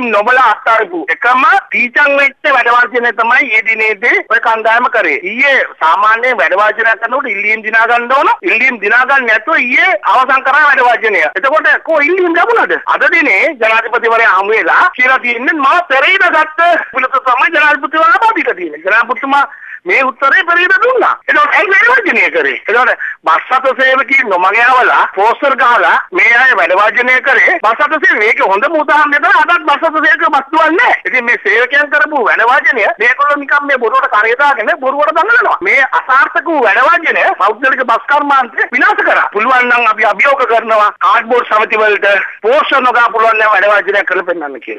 ඉල්ලීම් නොබලා අත්හරිපු එකම ටීචර් වෙච්ච වැඩ වාර්ජනය තමයි ඊයේ දිනේදී ඔය කණ්ඩායම කරේ. ඊයේ සාමාන්‍ය වැඩ වාර්ජනයක් කරනකොට ඉල්ලීම් දිනා ගන්න ඕන. ඉල්ලීම් දිනා ගන්න නැතුව ඊයේ අවසන් කරා වැඩ වාර්ජනය. එතකොට කො ඉල්ලීම් ලැබුණාද? අද දිනේ ජනාධිපතිවරයා හමු වෙලා කියලා තියෙන්නේ මම පෙරේද ගත්ත පිළිතුර තමයි ජනාධිපතිවරයා ලබා දීලා තියෙන්නේ. ජනාධිපතිතුමා මේ උත්තරේ පෙරේද දුන්නා. එතකොට ඇයි වැඩ වාර්ජනය කරේ? එතකොට බස් අත සේවකීන් නොමග යවලා පෝස්ටර් ගහලා මේ අය වැඩ වාර්ජනය කරේ බස් අත සේවක හොඳම උදාහරණය තමයි අදත් බස් අත සේවක බස් දුවන්නේ. ඉතින් මේ සේවකයන් කරපු වැඩ වාර්ජනය මේගොල්ලෝ නිකන් මේ බොරුවට කරේ දාගෙන බොරුවට දඟලනවා. මේ අසාර්ථක වූ වැඩ වාර්ජනය පෞද්ගලික බස් කර්මාන්තය විනාශ කරා. පුළුවන් නම් අපි අභියෝග කරනවා කාඩ්බෝඩ් සමිති වලට පෝස්ටර් නොගා පුළුවන් නම් වැඩ වාර්ජනය කරලා පෙන්නන්න කියලා.